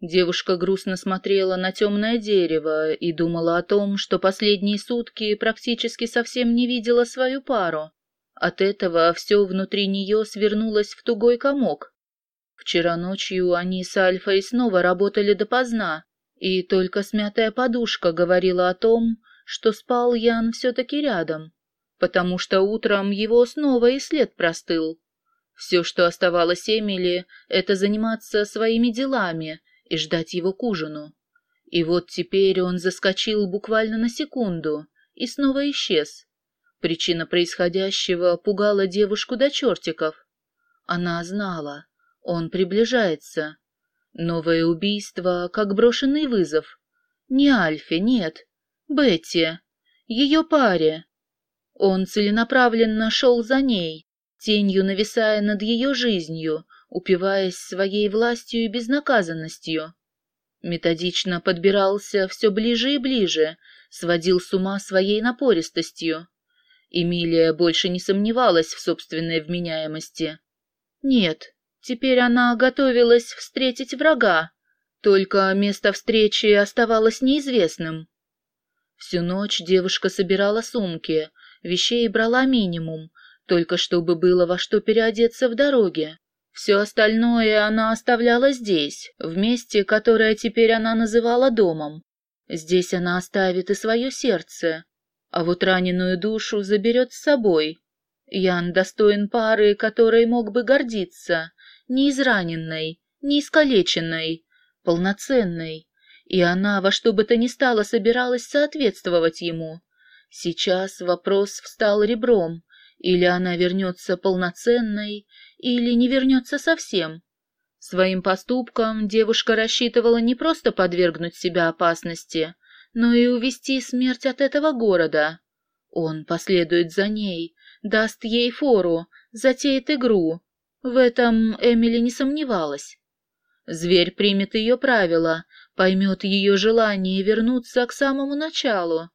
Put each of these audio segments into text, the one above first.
Девушка грустно смотрела на темное дерево и думала о том, что последние сутки практически совсем не видела свою пару. От этого все внутри нее свернулось в тугой комок. Вчера ночью они с Альфой снова работали допоздна, и только смятая подушка говорила о том, что спал Ян все-таки рядом, потому что утром его снова и след простыл. Все, что оставалось Эмили, это заниматься своими делами и ждать его к ужину. И вот теперь он заскочил буквально на секунду и снова исчез. Причина происходящего пугала девушку до чертиков. Она знала, он приближается. Новое убийство, как брошенный вызов. Не Альфе, нет, Бетти, ее паре. Он целенаправленно шел за ней, тенью нависая над ее жизнью, упиваясь своей властью и безнаказанностью. Методично подбирался все ближе и ближе, сводил с ума своей напористостью. Эмилия больше не сомневалась в собственной вменяемости. Нет, теперь она готовилась встретить врага, только место встречи оставалось неизвестным. Всю ночь девушка собирала сумки, вещей брала минимум, только чтобы было во что переодеться в дороге. Все остальное она оставляла здесь, в месте, которое теперь она называла домом. Здесь она оставит и свое сердце, а вот раненую душу заберет с собой. Ян достоин пары, которой мог бы гордиться, не израненной, не искалеченной, полноценной, и она во что бы то ни стало собиралась соответствовать ему. Сейчас вопрос встал ребром, или она вернется полноценной, или не вернется совсем. Своим поступком девушка рассчитывала не просто подвергнуть себя опасности, но и увести смерть от этого города. Он последует за ней, даст ей фору, затеет игру. В этом Эмили не сомневалась. Зверь примет ее правила, поймет ее желание вернуться к самому началу.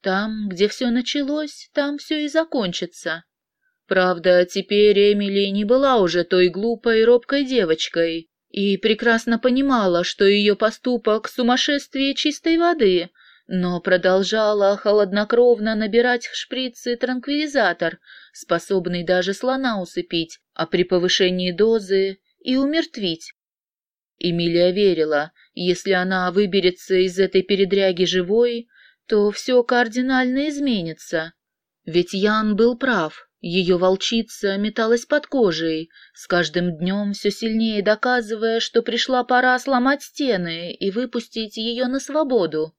Там, где все началось, там все и закончится. Правда, теперь Эмили не была уже той глупой и робкой девочкой и прекрасно понимала, что ее поступок — сумасшествие чистой воды, но продолжала холоднокровно набирать в шприцы транквилизатор, способный даже слона усыпить, а при повышении дозы и умертвить. Эмилия верила, если она выберется из этой передряги живой, то все кардинально изменится. Ведь Ян был прав. Ее волчица металась под кожей, с каждым днем все сильнее доказывая, что пришла пора сломать стены и выпустить ее на свободу.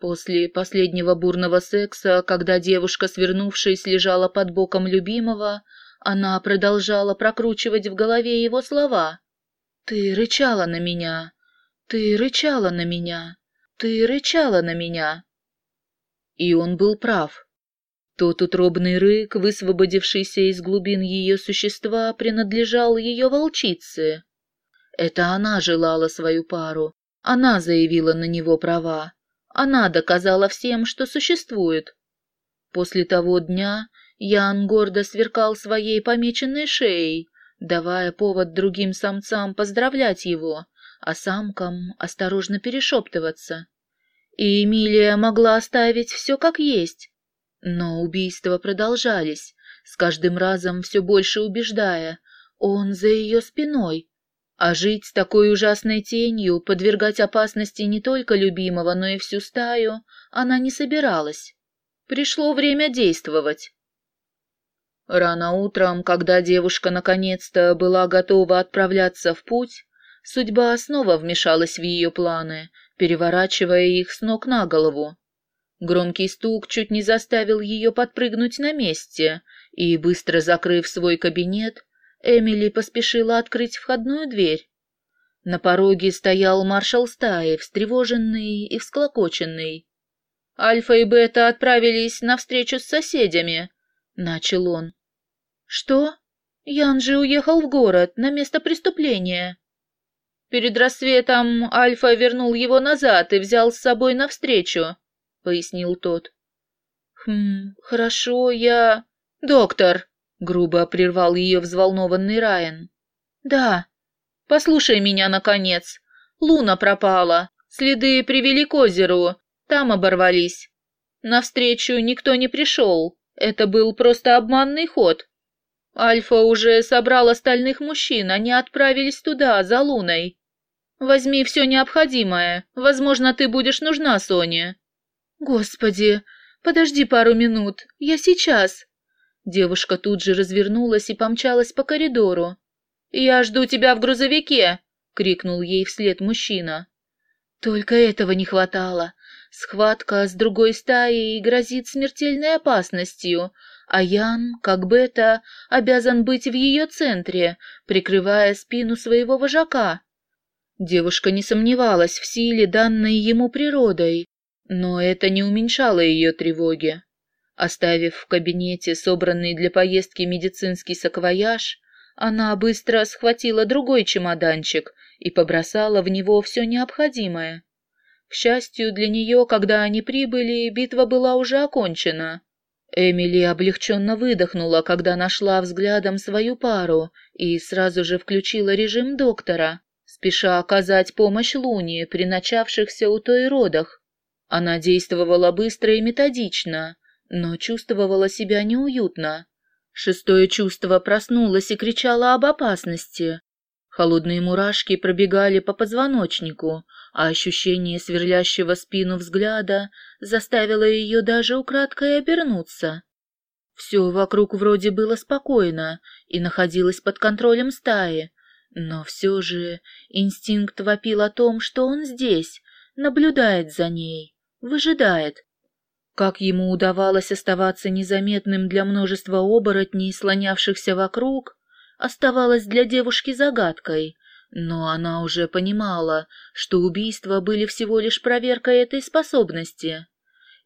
После последнего бурного секса, когда девушка, свернувшись, лежала под боком любимого, она продолжала прокручивать в голове его слова. «Ты рычала на меня! Ты рычала на меня! Ты рычала на меня!» И он был прав. Тот утробный рык, высвободившийся из глубин ее существа, принадлежал ее волчице. Это она желала свою пару, она заявила на него права, она доказала всем, что существует. После того дня Ян гордо сверкал своей помеченной шеей, давая повод другим самцам поздравлять его, а самкам осторожно перешептываться. И Эмилия могла оставить все как есть, но убийства продолжались, с каждым разом все больше убеждая, он за ее спиной. А жить с такой ужасной тенью, подвергать опасности не только любимого, но и всю стаю, она не собиралась. Пришло время действовать. Рано утром, когда девушка наконец-то была готова отправляться в путь, судьба снова вмешалась в ее планы, переворачивая их с ног на голову. Громкий стук чуть не заставил ее подпрыгнуть на месте, и, быстро закрыв свой кабинет, Эмили поспешила открыть входную дверь. На пороге стоял маршал стаи, встревоженный и всклокоченный. «Альфа и Бета отправились на встречу с соседями», — начал он. «Что? Ян же уехал в город, на место преступления». Перед рассветом Альфа вернул его назад и взял с собой навстречу. — пояснил тот. «Хм, хорошо, я...» «Доктор!» — грубо прервал ее взволнованный Райан. «Да. Послушай меня, наконец. Луна пропала. Следы привели к озеру. Там оборвались. Навстречу никто не пришел. Это был просто обманный ход. Альфа уже собрал остальных мужчин, они отправились туда, за Луной. Возьми все необходимое. Возможно, ты будешь нужна Соне. Господи, подожди пару минут. Я сейчас. Девушка тут же развернулась и помчалась по коридору. «Я жду тебя в грузовике!» — крикнул ей вслед мужчина. Только этого не хватало. Схватка с другой стаей грозит смертельной опасностью, а Ян, как бета, обязан быть в ее центре, прикрывая спину своего вожака. Девушка не сомневалась в силе, данной ему природой, но это не уменьшало ее тревоги. Оставив в кабинете собранный для поездки медицинский саквояж, она быстро схватила другой чемоданчик и побросала в него все необходимое. К счастью для нее, когда они прибыли, битва была уже окончена. Эмили облегченно выдохнула, когда нашла взглядом свою пару и сразу же включила режим доктора, спеша оказать помощь Луне при начавшихся у той родах. Она действовала быстро и методично, но чувствовала себя неуютно. Шестое чувство проснулось и кричало об опасности. Холодные мурашки пробегали по позвоночнику, а ощущение сверлящего спину взгляда заставило ее даже украдкой обернуться. Все вокруг вроде было спокойно и находилось под контролем стаи, но все же инстинкт вопил о том, что он здесь, наблюдает за ней, выжидает. Как ему удавалось оставаться незаметным для множества оборотней, слонявшихся вокруг, оставалось для девушки загадкой, но она уже понимала, что убийства были всего лишь проверкой этой способности.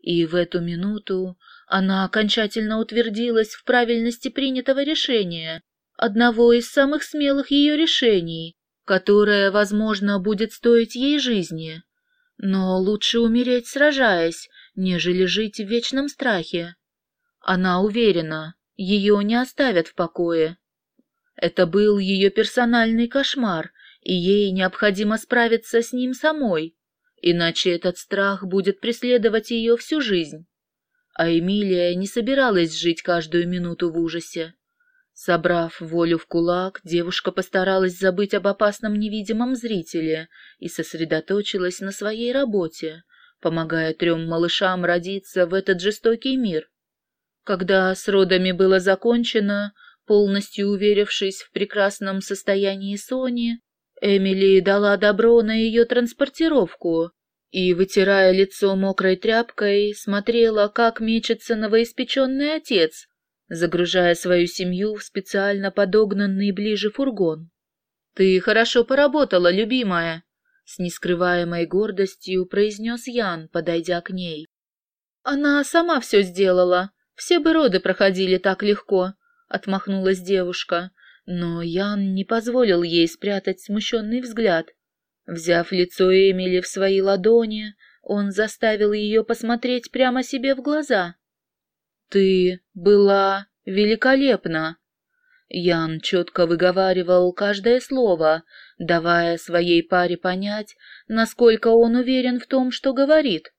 И в эту минуту она окончательно утвердилась в правильности принятого решения, одного из самых смелых ее решений, которое, возможно, будет стоить ей жизни. Но лучше умереть, сражаясь, нежели жить в вечном страхе. Она уверена, ее не оставят в покое. Это был ее персональный кошмар, и ей необходимо справиться с ним самой, иначе этот страх будет преследовать ее всю жизнь. А Эмилия не собиралась жить каждую минуту в ужасе. Собрав волю в кулак, девушка постаралась забыть об опасном невидимом зрителе и сосредоточилась на своей работе, помогая трем малышам родиться в этот жестокий мир. Когда с родами было закончено, Полностью уверившись в прекрасном состоянии Сони, Эмили дала добро на ее транспортировку и, вытирая лицо мокрой тряпкой, смотрела, как мечется новоиспеченный отец, загружая свою семью в специально подогнанный ближе фургон. «Ты хорошо поработала, любимая», — с нескрываемой гордостью произнес Ян, подойдя к ней. «Она сама все сделала. Все бы роды проходили так легко отмахнулась девушка, но Ян не позволил ей спрятать смущенный взгляд. Взяв лицо Эмили в свои ладони, он заставил ее посмотреть прямо себе в глаза. «Ты была великолепна!» Ян четко выговаривал каждое слово, давая своей паре понять, насколько он уверен в том, что говорит.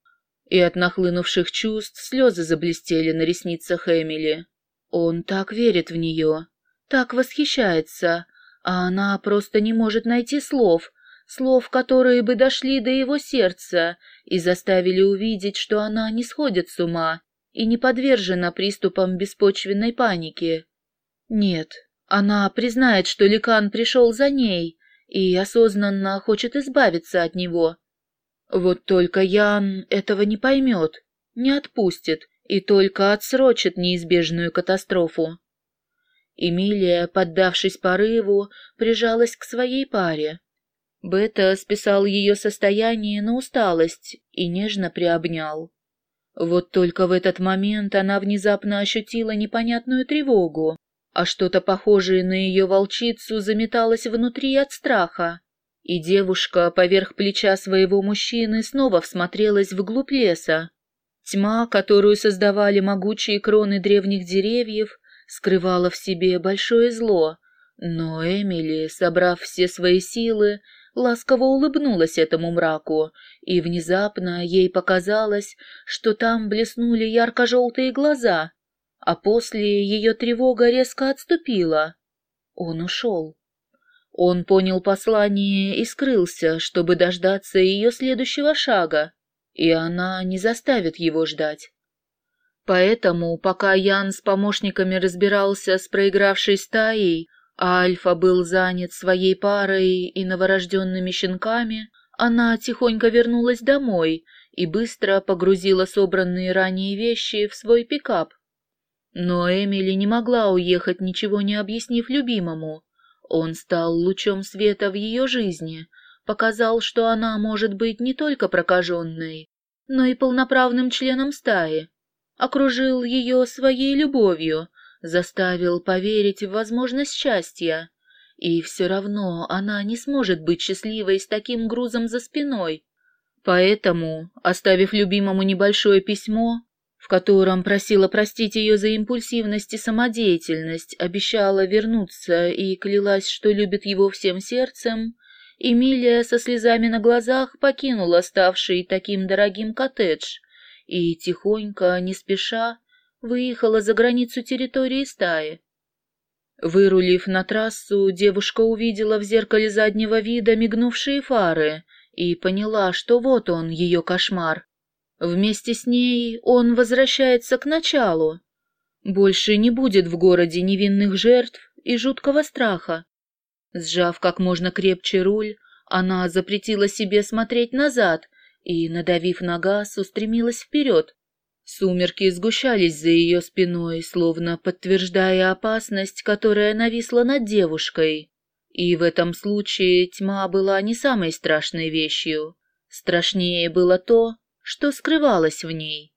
И от нахлынувших чувств слезы заблестели на ресницах Эмили. Он так верит в нее, так восхищается, а она просто не может найти слов, слов, которые бы дошли до его сердца и заставили увидеть, что она не сходит с ума и не подвержена приступам беспочвенной паники. Нет, она признает, что Ликан пришел за ней и осознанно хочет избавиться от него. Вот только Ян этого не поймет, не отпустит и только отсрочит неизбежную катастрофу. Эмилия, поддавшись порыву, прижалась к своей паре. Бета списал ее состояние на усталость и нежно приобнял. Вот только в этот момент она внезапно ощутила непонятную тревогу, а что-то похожее на ее волчицу заметалось внутри от страха. И девушка поверх плеча своего мужчины снова всмотрелась вглубь леса. Тьма, которую создавали могучие кроны древних деревьев, скрывала в себе большое зло, но Эмили, собрав все свои силы, ласково улыбнулась этому мраку, и внезапно ей показалось, что там блеснули ярко-желтые глаза, а после ее тревога резко отступила. Он ушел. Он понял послание и скрылся, чтобы дождаться ее следующего шага, и она не заставит его ждать. Поэтому, пока Ян с помощниками разбирался с проигравшей стаей, Альфа был занят своей парой и новорожденными щенками, она тихонько вернулась домой и быстро погрузила собранные ранее вещи в свой пикап. Но Эмили не могла уехать, ничего не объяснив любимому. Он стал лучом света в ее жизни, показал, что она может быть не только прокаженной, но и полноправным членом стаи, окружил ее своей любовью, заставил поверить в возможность счастья. И все равно она не сможет быть счастливой с таким грузом за спиной. Поэтому, оставив любимому небольшое письмо, в котором просила простить ее за импульсивность и самодеятельность, обещала вернуться и клялась, что любит его всем сердцем, Эмилия со слезами на глазах покинула ставший таким дорогим коттедж и тихонько, не спеша, выехала за границу территории стаи. Вырулив на трассу, девушка увидела в зеркале заднего вида мигнувшие фары и поняла, что вот он, ее кошмар. Вместе с ней он возвращается к началу. Больше не будет в городе невинных жертв и жуткого страха. Сжав как можно крепче руль, она запретила себе смотреть назад и, надавив на газ, устремилась вперед. Сумерки сгущались за ее спиной, словно подтверждая опасность, которая нависла над девушкой. И в этом случае тьма была не самой страшной вещью. Страшнее было то, что скрывалось в ней.